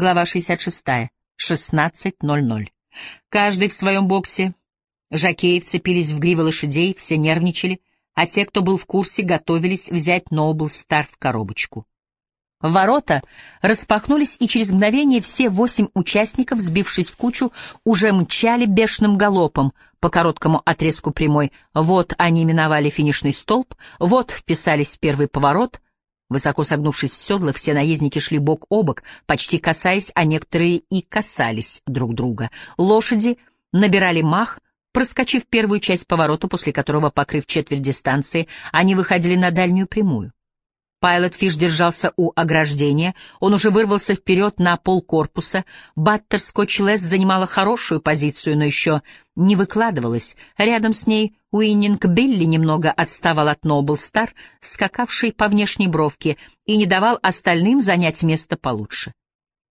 Глава 66. 16.00. Каждый в своем боксе. Жакеи вцепились в гривы лошадей, все нервничали, а те, кто был в курсе, готовились взять Ноубл Стар в коробочку. Ворота распахнулись, и через мгновение все восемь участников, сбившись в кучу, уже мчали бешеным галопом по короткому отрезку прямой. Вот они миновали финишный столб, вот вписались в первый поворот. Высоко согнувшись в седлах, все наездники шли бок о бок, почти касаясь, а некоторые и касались друг друга. Лошади набирали мах, проскочив первую часть поворота, после которого, покрыв четверть дистанции, они выходили на дальнюю прямую. Пайлот Фиш держался у ограждения, он уже вырвался вперед на пол корпуса. Баттер Скотч Лес занимала хорошую позицию, но еще не выкладывалась. Рядом с ней Уиннинг Билли немного отставал от Нобл Стар, скакавший по внешней бровке, и не давал остальным занять место получше.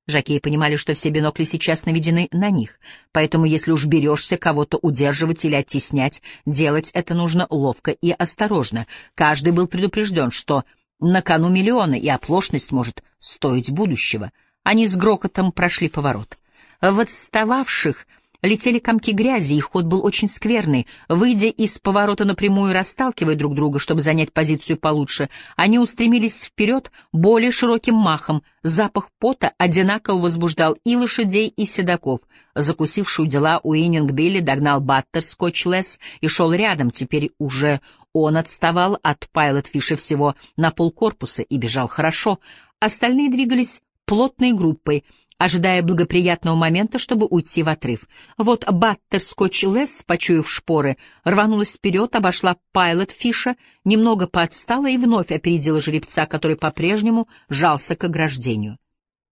Жакеи понимали, что все бинокли сейчас наведены на них, поэтому если уж берешься кого-то удерживать или оттеснять, делать это нужно ловко и осторожно. Каждый был предупрежден, что на кону миллионы, и оплошность может стоить будущего. Они с грохотом прошли поворот. В отстававших летели комки грязи, и ход был очень скверный. Выйдя из поворота напрямую, расталкивая друг друга, чтобы занять позицию получше, они устремились вперед более широким махом. Запах пота одинаково возбуждал и лошадей, и седаков. Закусившую дела Уиннинг Билли догнал Баттер Скотчлес и шел рядом, теперь уже он отставал от Пайлотфиша всего на полкорпуса и бежал хорошо. Остальные двигались плотной группой, ожидая благоприятного момента, чтобы уйти в отрыв. Вот Баттер Скотч Лесс, почуяв шпоры, рванулась вперед, обошла Пайлотфиша, немного поотстала и вновь опередила жеребца, который по-прежнему жался к ограждению.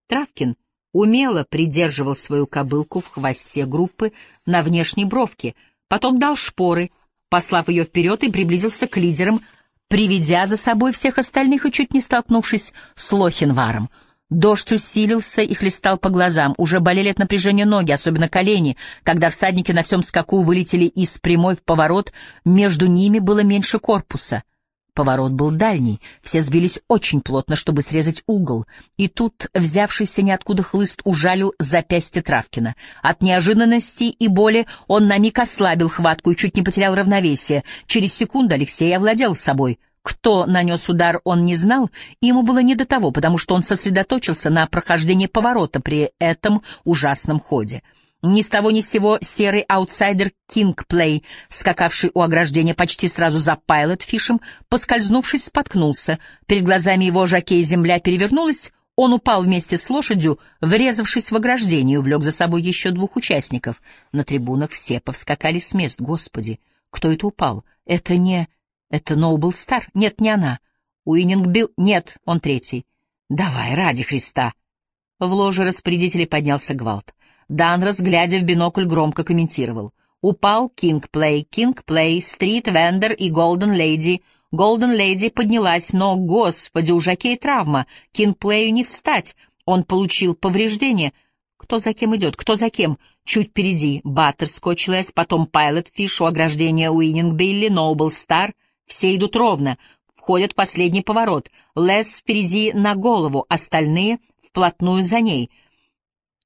Травкин умело придерживал свою кобылку в хвосте группы на внешней бровке, потом дал шпоры — послав ее вперед и приблизился к лидерам, приведя за собой всех остальных и чуть не столкнувшись с Лохинваром. Дождь усилился и хлестал по глазам, уже болели от напряжения ноги, особенно колени, когда всадники на всем скаку вылетели из прямой в поворот, между ними было меньше корпуса — Поворот был дальний, все сбились очень плотно, чтобы срезать угол, и тут взявшийся ниоткуда хлыст ужалил запястье Травкина. От неожиданности и боли он на миг ослабил хватку и чуть не потерял равновесие. Через секунду Алексей овладел собой. Кто нанес удар, он не знал, ему было не до того, потому что он сосредоточился на прохождении поворота при этом ужасном ходе. Ни с того ни с сего серый аутсайдер Кингплей, скакавший у ограждения почти сразу за Пайлотфишем, поскользнувшись, споткнулся. Перед глазами его жокея земля перевернулась, он упал вместе с лошадью, врезавшись в ограждение, и увлек за собой еще двух участников. На трибунах все повскакали с мест. Господи, кто это упал? Это не... Это Ноубл Стар? Нет, не она. Уиннинг Билл? Нет, он третий. Давай, ради Христа. В ложе распорядителей поднялся гвалт. Данрос, глядя в бинокль, громко комментировал. Упал Кинг-плей, Кинг-плей, Стрит-вендер и Голден Леди. Голден Леди поднялась, но, господи, у жокея травма. Кинг-плею не встать. Он получил повреждение. Кто за кем идет? Кто за кем? Чуть впереди Баттерскотч Лес, потом Пайлот Фиш, у ограждения Уиннинг Билли, Ноубл Стар. Все идут ровно. Входят последний поворот. Лес впереди на голову, остальные вплотную за ней —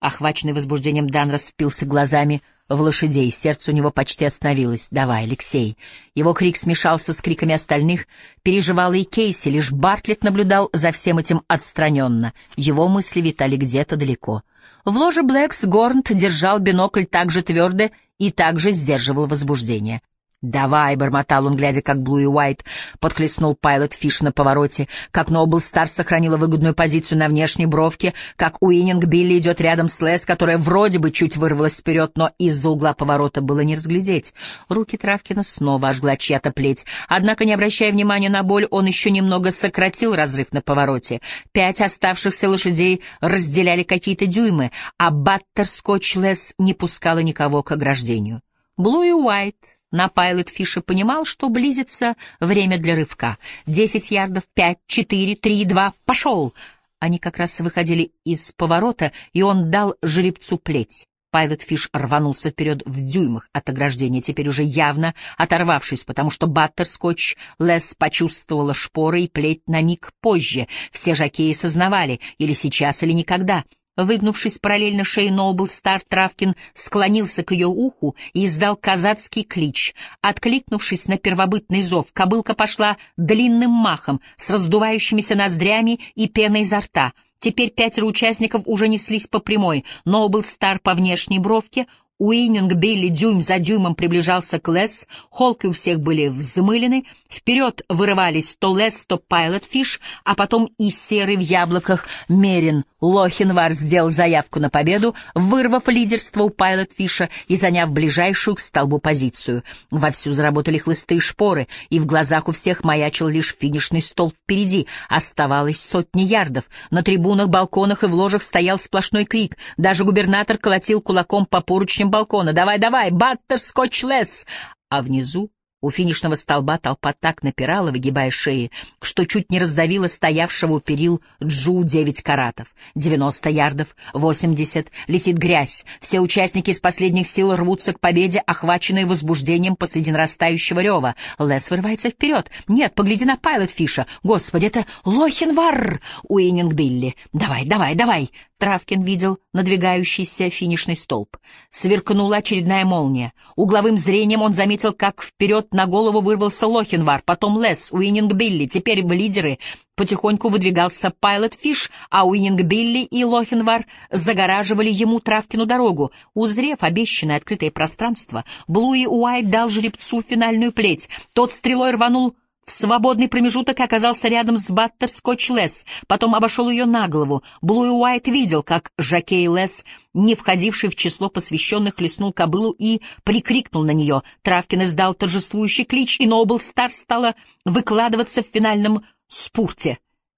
Охваченный возбуждением Дан распился глазами в лошадей, сердце у него почти остановилось. «Давай, Алексей!» Его крик смешался с криками остальных, переживал и Кейси, лишь Бартлетт наблюдал за всем этим отстраненно. Его мысли витали где-то далеко. В ложе Блэкс Горнт держал бинокль так же твердо и также сдерживал возбуждение. «Давай», — бормотал он, глядя, как Блу и Уайт подхлестнул Пайлот Фиш на повороте, как Нобл Стар сохранила выгодную позицию на внешней бровке, как Уиннинг Билли идет рядом с Лес, которая вроде бы чуть вырвалась вперед, но из-за угла поворота было не разглядеть. Руки Травкина снова ожгла чья-то плеть. Однако, не обращая внимания на боль, он еще немного сократил разрыв на повороте. Пять оставшихся лошадей разделяли какие-то дюймы, а Баттер Скотч Лес не пускала никого к ограждению. Блу и Уайт на Пайлот Фиша понимал, что близится время для рывка. Десять ярдов, пять, четыре, три, два, пошел! Они как раз выходили из поворота, и он дал жеребцу плеть. Пайлот Фиш рванулся вперед в дюймах от ограждения, теперь уже явно оторвавшись, потому что Баттерскотч Лес почувствовала шпоры и плеть на миг позже. Все жакеи сознавали, или сейчас, или никогда. Выгнувшись параллельно шее Ноубл Стар, Травкин склонился к ее уху и издал казацкий клич. Откликнувшись на первобытный зов, кобылка пошла длинным махом с раздувающимися ноздрями и пеной изо рта. Теперь пятеро участников уже неслись по прямой. Ноубл Стар по внешней бровке, Уиннинг Билли дюйм за дюймом приближался к Лес, холки у всех были взмылены, вперед вырывались то Лес, то Пайлотфиш, а потом и серый в яблоках Мерин Лохинвар сделал заявку на победу, вырвав лидерство у Пайлотфиша и заняв ближайшую к столбу позицию. Вовсю заработали хлысты и шпоры, и в глазах у всех маячил лишь финишный столб впереди. Оставалось сотни ярдов. На трибунах, балконах и в ложах стоял сплошной крик. Даже губернатор колотил кулаком по поручням балкона. «Давай, давай! Баттер, скотч, лес!» А внизу у финишного столба толпа так напирала, выгибая шеи, что чуть не раздавила стоявшего у перил Джу девять каратов. Девяносто ярдов, восемьдесят, летит грязь. Все участники из последних сил рвутся к победе, охваченные возбуждением посреди нарастающего рева. Лес вырывается вперед. «Нет, погляди на Пайлот Фиша! Господи, это Лохенвар!» Уиннинг Билли. «Давай, давай, давай!» Травкин видел надвигающийся финишный столб. Сверкнула очередная молния. Угловым зрением он заметил, как вперед на голову вырвался Лохенвар, потом Лес, Уиннинг Билли. Теперь в лидеры потихоньку выдвигался Пайлот Фиш, а Уиннинг Билли и Лохенвар загораживали ему Травкину дорогу. Узрев обещанное открытое пространство, Блуи Уайт дал жеребцу финальную плеть. Тот стрелой рванул в свободный промежуток оказался рядом с Баттерскотч Лес, потом обошел ее на голову. Блуи Уайт видел, как жокей Лес, не входивший в число посвященных, хлестнул кобылу и прикрикнул на нее. Травкин издал торжествующий клич, и Ноубл Стар стала выкладываться в финальном спурте.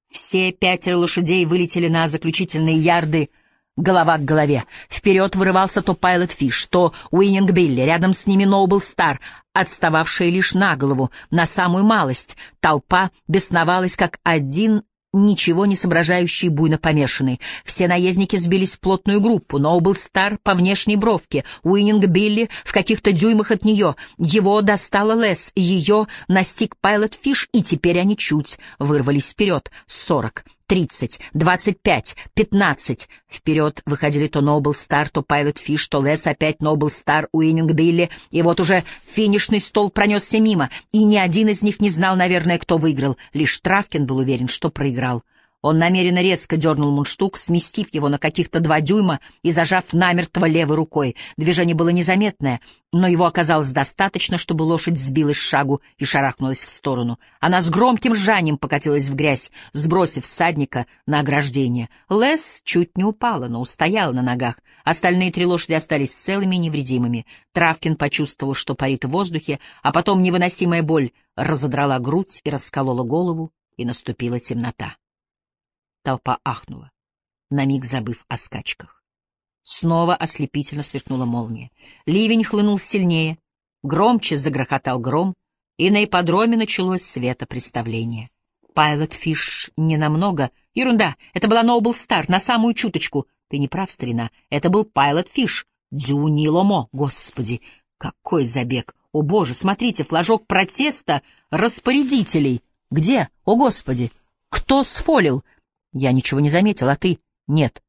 Все пятеро лошадей вылетели на заключительные ярды — Голова к голове. Вперед вырывался то Пайлот Фиш, то Уиннинг Билли, рядом с ними Ноубл Стар, отстававшая лишь на голову, на самую малость. Толпа бесновалась, как один ничего не соображающий буйно помешанный. Все наездники сбились в плотную группу, Ноубл Стар по внешней бровке, Уиннинг Билли в каких-то дюймах от нее. Его достала Лес, ее настиг Пайлот Фиш, и теперь они чуть вырвались вперед. Сорок, тридцать, двадцать пять, пятнадцать. Вперед выходили то Ноубл Стар, то Пайлот Фиш, то Лес, опять Ноубл Стар, Уиннинг Билли, и вот уже финишный столб пронесся мимо, и ни один из них не знал, наверное, кто выиграл, лишь Травкин был уверен, что проиграл. Он намеренно резко дернул мундштук, сместив его на каких-то два дюйма и зажав намертво левой рукой. Движение было незаметное, но его оказалось достаточно, чтобы лошадь сбилась с шагу и шарахнулась в сторону. Она с громким ржанием покатилась в грязь, сбросив всадника на ограждение. Лес чуть не упала, но устояла на ногах. Остальные три лошади остались целыми и невредимыми. Травкин почувствовал, что парит в воздухе, а потом невыносимая боль разодрала грудь и расколола голову, и наступила темнота. Толпа ахнула, на миг забыв о скачках. Снова ослепительно сверкнула молния. Ливень хлынул сильнее, громче загрохотал гром, и на ипподроме началось светопреставление. Пайлот Фиш ненамного... Ерунда, это была Ноубл Стар, на самую чуточку. Ты не прав, старина, это был Пайлот Фиш. Дзюни Ломо, господи, какой забег! О боже, смотрите, флажок протеста распорядителей. Где? О господи! Кто сфолил? Я ничего не заметил, а ты? Нет.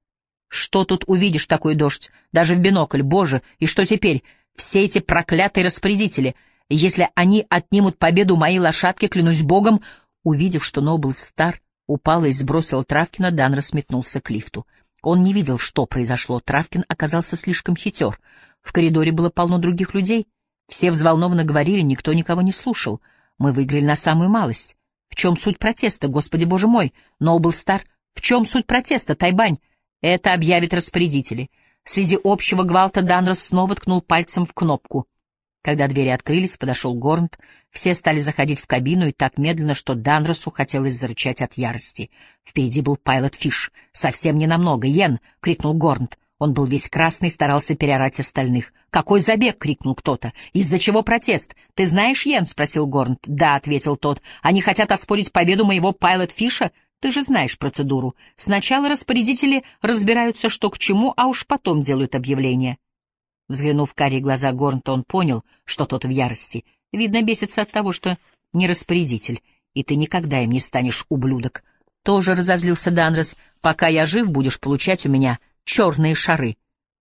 Что тут увидишь такой дождь? Даже в бинокль, боже, и что теперь? Все эти проклятые распорядители. Если они отнимут победу моей лошадки, клянусь богом, увидев, что Нобл Стар упал и сбросил Травкина, Дан рассметнулся к лифту. Он не видел, что произошло. Травкин оказался слишком хитер. В коридоре было полно других людей. Все взволнованно говорили, никто никого не слушал. Мы выиграли на самую малость. В чем суть протеста, господи боже мой? Нобл Стар в чем суть протеста, Тайбань? Это объявят распорядители. Среди общего гвалта Данрос снова ткнул пальцем в кнопку. Когда двери открылись, подошел Горнт, все стали заходить в кабину и так медленно, что Данросу хотелось зарычать от ярости. Впереди был Пайлот Фиш. «Совсем ненамного. Йен!» — крикнул Горнт. Он был весь красный, старался переорать остальных. «Какой забег?» — крикнул кто-то. «Из-за чего протест? Ты знаешь, Йен?» — спросил Горнт. «Да», — ответил тот. «Они хотят оспорить победу моего Пайлот Фиша? Ты же знаешь процедуру. Сначала распорядители разбираются, что к чему, а уж потом делают объявление. Взглянув в карие глаза Горнта, он понял, что тот в ярости. Видно, бесится от того, что не распорядитель, и ты никогда им не станешь, ублюдок. Тоже разозлился Данрос. Пока я жив, будешь получать у меня черные шары.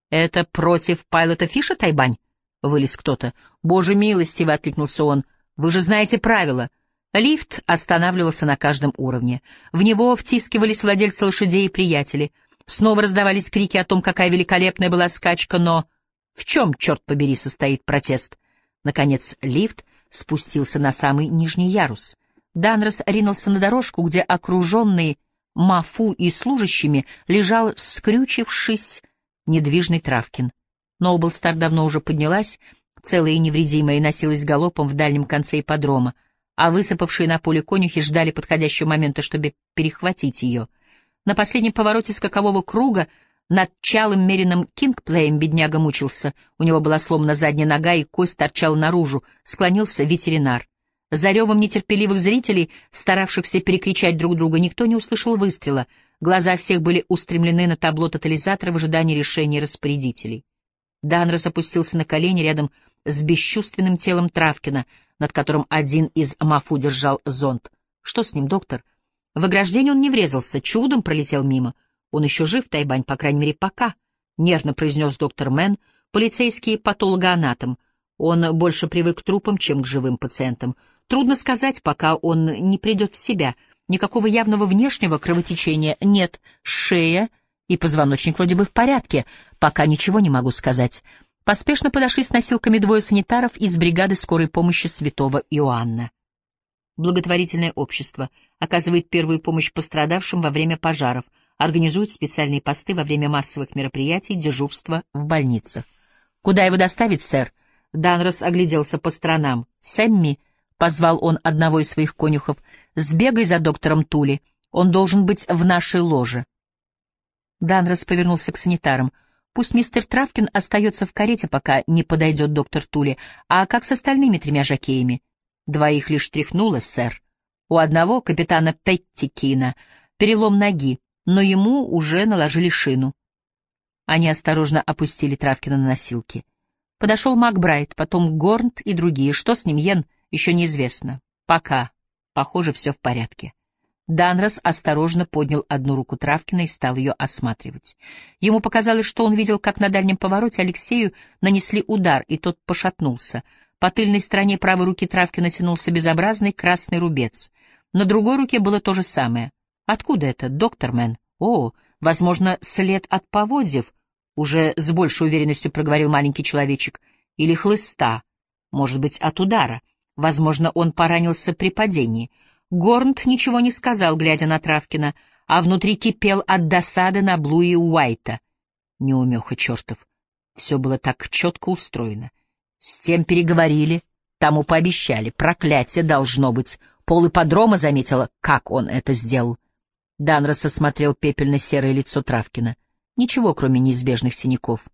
Это против Пайлота Фиша, Тайбань? Вылез кто-то. Боже милостиво, откликнулся он. Вы же знаете правила. Лифт останавливался на каждом уровне. В него втискивались владельцы лошадей и приятели. Снова раздавались крики о том, какая великолепная была скачка, но... В чем, черт побери, состоит протест? Наконец лифт спустился на самый нижний ярус. Данрос ринулся на дорожку, где, окруженный Мафу и служащими, лежал, скрючившись, недвижный Травкин. Ноублстар давно уже поднялась, целая и невредимая, и носилась галопом в дальнем конце ипподрома, а высыпавшие на поле конюхи ждали подходящего момента, чтобы перехватить ее. На последнем повороте скакового круга над чалым меренным кингплеем бедняга мучился. У него была сломана задняя нога, и кость торчала наружу. Склонился ветеринар. За ревом нетерпеливых зрителей, старавшихся перекричать друг друга, никто не услышал выстрела. Глаза всех были устремлены на табло тотализатора в ожидании решения распорядителей. Данрос опустился на колени рядом с бесчувственным телом Травкина, над которым один из мафу держал зонт. «Что с ним, доктор?» В ограждение он не врезался, чудом пролетел мимо. Он еще жив, Тайбань, по крайней мере, пока, — нервно произнес доктор Мэн, полицейский патологоанатом. Он больше привык к трупам, чем к живым пациентам. Трудно сказать, пока он не придет в себя. Никакого явного внешнего кровотечения нет. Шея и позвоночник вроде бы в порядке. Пока ничего не могу сказать. Поспешно подошли с носилками двое санитаров из бригады скорой помощи святого Иоанна. Благотворительное общество оказывает первую помощь пострадавшим во время пожаров — организуют специальные посты во время массовых мероприятий, дежурства в больницах. «Куда его доставить, сэр?» Данрос огляделся по сторонам. «Сэмми», — позвал он одного из своих конюхов, — «сбегай за доктором Тули. Он должен быть в нашей ложе». Данрос повернулся к санитарам. «Пусть мистер Травкин остается в карете, пока не подойдет доктор Тули. А как с остальными тремя жакеями?» «Двоих лишь тряхнуло, сэр. У одного, капитана Петтикина, перелом ноги, но ему уже наложили шину. Они осторожно опустили Травкина на носилки. Подошел Макбрайт, потом Горнт и другие. Что с ним, Йен, еще неизвестно. Пока. Похоже, все в порядке. Данрос осторожно поднял одну руку Травкина и стал ее осматривать. Ему показалось, что он видел, как на дальнем повороте Алексею нанесли удар, и тот пошатнулся. По тыльной стороне правой руки Травкина тянулся безобразный красный рубец. На другой руке было то же самое — Откуда это, доктор Мэн? О, возможно, след от поводьев, уже с большей уверенностью проговорил маленький человечек. Или хлыста. Может быть, от удара. Возможно, он поранился при падении. Горнт ничего не сказал, глядя на Травкина, а внутри кипел от досады на Блуи Уайта. Неумеха чертов. Все было так четко устроено. С тем переговорили, тому пообещали. Проклятие должно быть. Пол ипподрома заметила, как он это сделал. Данрос осмотрел пепельно-серое лицо Травкина. Ничего, кроме неизбежных синяков.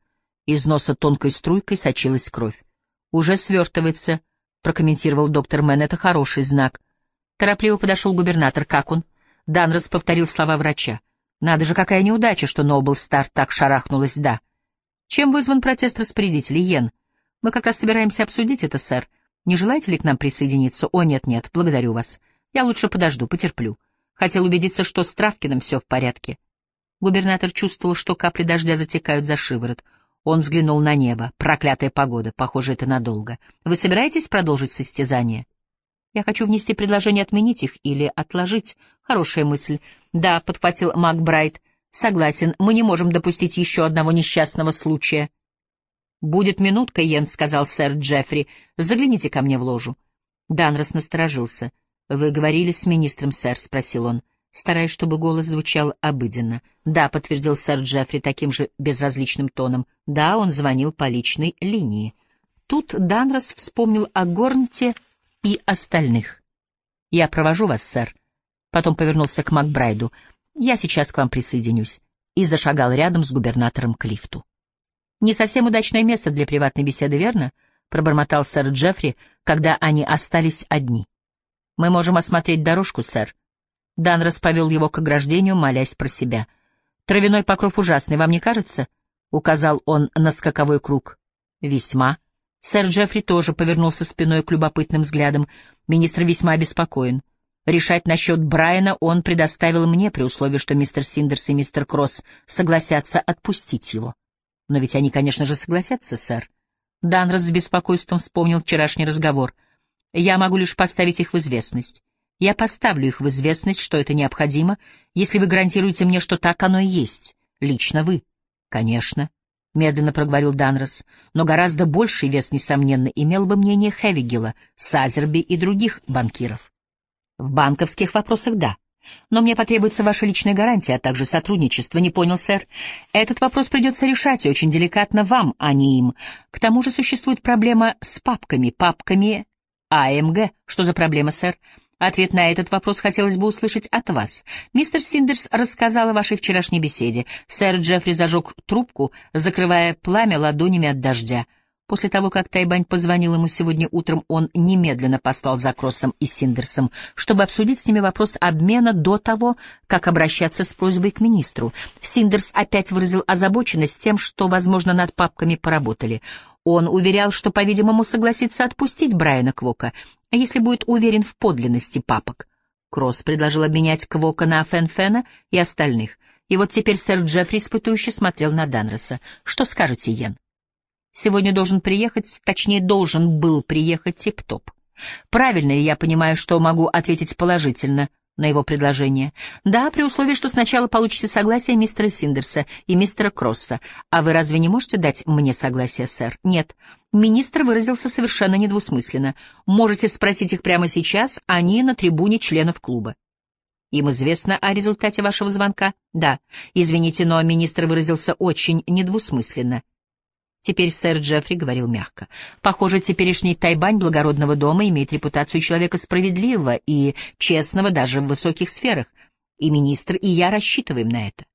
Из носа тонкой струйкой сочилась кровь. «Уже свертывается», — прокомментировал доктор Мэн. «Это хороший знак». Торопливо подошел губернатор. «Как он?» Данрос повторил слова врача. «Надо же, какая неудача, что Нобл Стар так шарахнулась, да». «Чем вызван протест распорядителей, Йен?» «Мы как раз собираемся обсудить это, сэр. Не желаете ли к нам присоединиться?» «О, нет-нет, благодарю вас. Я лучше подожду, потерплю». Хотел убедиться, что с Травкиным все в порядке. Губернатор чувствовал, что капли дождя затекают за шиворот. Он взглянул на небо. Проклятая погода. Похоже, это надолго. Вы собираетесь продолжить состязание? Я хочу внести предложение отменить их или отложить. Хорошая мысль. Да, подхватил Макбрайт. Согласен, мы не можем допустить еще одного несчастного случая. Будет минутка, Йен, сказал сэр Джеффри. Загляните ко мне в ложу. Данрос насторожился. «Вы говорили с министром, сэр?» — спросил он, стараясь, чтобы голос звучал обыденно. «Да», — подтвердил сэр Джеффри таким же безразличным тоном. «Да, он звонил по личной линии». Тут Данрос вспомнил о Горнте и остальных. «Я провожу вас, сэр». Потом повернулся к Макбрайду. «Я сейчас к вам присоединюсь». И зашагал рядом с губернатором к лифту. «Не совсем удачное место для приватной беседы, верно?» — пробормотал сэр Джеффри, когда они остались одни. Мы можем осмотреть дорожку, сэр. Дан расповел его к ограждению, молясь про себя. Травяной покров ужасный, вам не кажется? Указал он на скаковой круг. Весьма. Сэр Джеффри тоже повернулся спиной к любопытным взглядам. Министр весьма обеспокоен. Решать насчет Брайана он предоставил мне при условии, что мистер Синдерс и мистер Кросс согласятся отпустить его. Но ведь они, конечно же, согласятся, сэр. Данрос с беспокойством вспомнил вчерашний разговор. Я могу лишь поставить их в известность. Я поставлю их в известность, что это необходимо, если вы гарантируете мне, что так оно и есть. Лично вы. Конечно. — медленно проговорил Данрос, но гораздо больший вес, несомненно, имел бы мнение Хевигела, Сазерби и других банкиров. В банковских вопросах — да. Но мне потребуется ваша личная гарантия, а также сотрудничество. Не понял, сэр? Этот вопрос придется решать, и очень деликатно вам, а не им. К тому же существует проблема с папками, папками АМГ. Что за проблема, сэр? Ответ на этот вопрос хотелось бы услышать от вас. Мистер Синдерс рассказал о вашей вчерашней беседе. Сэр Джеффри зажег трубку, закрывая пламя ладонями от дождя. После того, как Тайбань позвонил ему сегодня утром, он немедленно послал за Кроссом и Синдерсом, чтобы обсудить с ними вопрос обмена до того, как обращаться с просьбой к министру. Синдерс опять выразил озабоченность тем, что, возможно, над папками поработали. Он уверял, что, по-видимому, согласится отпустить Брайана Квока, если будет уверен в подлинности папок. Кросс предложил обменять Квока на Фен-Фена и остальных. И вот теперь сэр Джеффри испытующе смотрел на Данроса. «Что скажете, Йен?» «Сегодня должен приехать, точнее, должен был приехать Тип-Топ. Правильно ли я понимаю, что могу ответить положительно на его предложение. Да, при условии, что сначала получите согласие мистера Синдерса и мистера Кросса. А вы разве не можете дать мне согласие, сэр? Нет. Министр выразился совершенно недвусмысленно. Можете спросить их прямо сейчас, они на трибуне членов клуба. Им известно о результате вашего звонка? Да. Извините, но министр выразился очень недвусмысленно. Теперь сэр Джеффри говорил мягко. Похоже, теперешний Тайбань благородного дома имеет репутацию человека справедливого и честного даже в высоких сферах. И министр, и я рассчитываем на это.